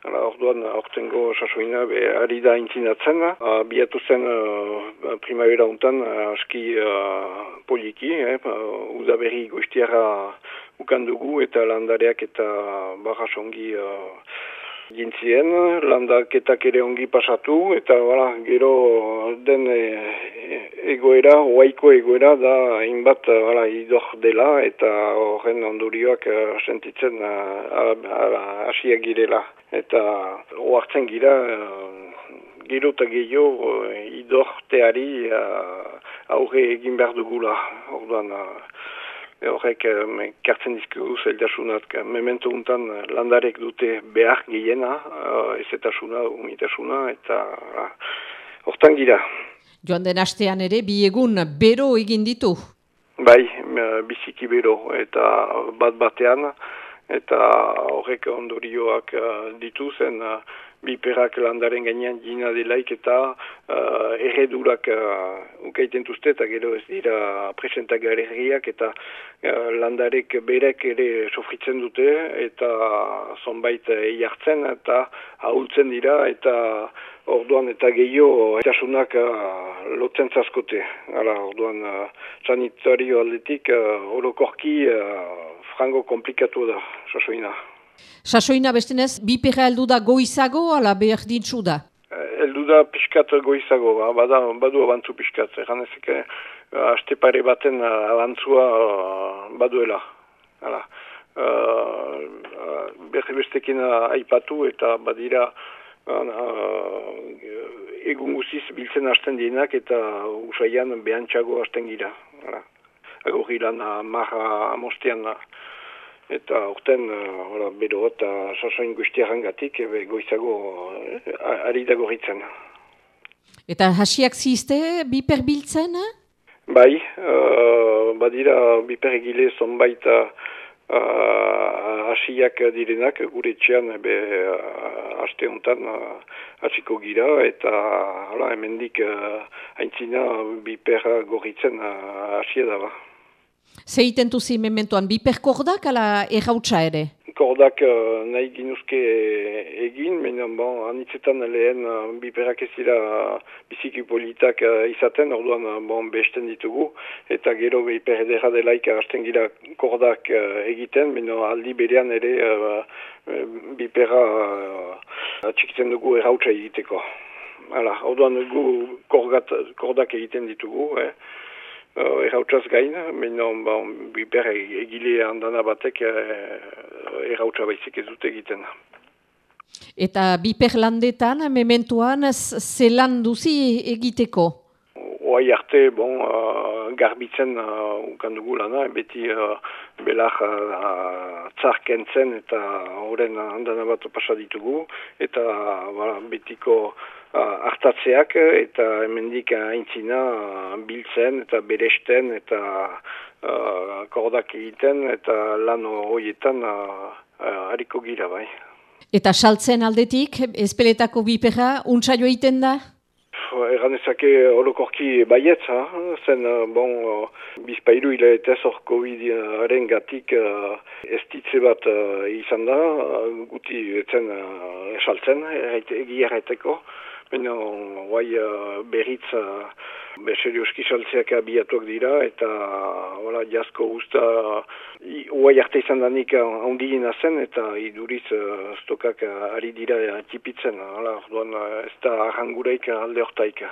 Hala, orduan, ortengo sasoina, be, ari da intzinatzen, uh, biatu zen uh, primavera untan, aski uh, poliki, eh, uh, udaberri guztiara ukandugu eta landareak eta barras ongi uh, gintzien, landaketak ere ongi pasatu, eta wala, gero den e, egoera, oaiko egoera da inbat wala, idor dela eta horren ondorioak uh, sentitzen hasiak girela. Eta oartzen gira uh, gero eta gehiago uh, idorteari aurre egin behar dugula. Orduan horrek uh, kartzen dizkigu zeldasunat memento untan landarek dute behar gehiena uh, ezetasuna, umitasuna eta hortan gira. Joan den astean ere bi egun bero egin ditu. Bai, biziki bero eta bat batean eta horrek ondorioak ditu zen uh, biperak landaren gainean jina delaik eta uh, erredurak uh, ukaiten tuzte eta gero ez dira presentak garriak eta uh, landarek berek ere sofritzen dute eta zonbait eiartzen eta haultzen dira eta orduan eta gehiago etasunak uh, lotzen zaskote. Hala, orduan uh, sanitario aldetik uh, orokorki uh, frango komplikatu da, sasoina. Sasoina bestenez, bi pera heldu da goizago, ala behar dintzu da? Heldu da piskat goizago, ba, bada, badu abantzu piskat. Egan ezek, haste pare baten abantzua baduela. Hala. Uh, uh, bestekin aipatu eta badira uh, egun guziz biltzen hasten dienak eta usaian behantxago hasten gira. Hala. Agorri lan marra amostean eta urten uh, bero eta sasoin guztiaren gatik ebe goizago uh, ari dago Eta hasiak zizte biper biltzen? Bai, uh, badira biper egile zonbait uh, hasiak direnak gure txean ebe uh, haste honetan hasiko gira eta hala hemendik uh, haintzina biper gorritzen hasia uh, daba. Zeiten duzi mementoan, biper kordak ala errautsa ere? Kordak uh, nahi ginuzke egin, menan bon, anitzetan lehen uh, biperak ez dira biziki politak uh, izaten, orduan uh, bon, besten ditugu, eta gero biper edera delaik hasten gira kordak uh, egiten, menan aldi berean ere uh, bipera uh, atxikitzen dugu errautsa egiteko. Hala, orduan gu korgat, kordak egiten ditugu, eh? Uh, errautzaz gain, minon ba, biper egile handana batek uh, errautza baizik ez dute egiten. Eta biper landetan, mementuan, zelan duzi egiteko? Oai arte, bon, uh, garbitzen uh, ukandugu lana, beti uh, belar uh, tzarkentzen eta horren handana bat pasaditugu, eta uh, betiko uh, hartatzeak eta hemendik aintzina uh, biltzen eta beresten eta uh, kordak egiten eta lan horietan uh, uh, hariko gira bai. Eta saltzen aldetik, ezpeletako bipera, untsa joiten da? Egan ezake holokorki baietz, ha? zen, bon, bizpailu hile eta zor COVID-aren gatik ez ditze bat izan da, guti etzen esaltzen, egia erraiteko. Baina, guai, uh, berriz, uh, beserioski saltzeak abiatuak dira, eta, wala, jasko guzta, guai arte izan danik handigina zen, eta iduriz uh, stokak uh, ari dira tipitzen, wala, orduan, uh, ez da arranguraik alde hortaik.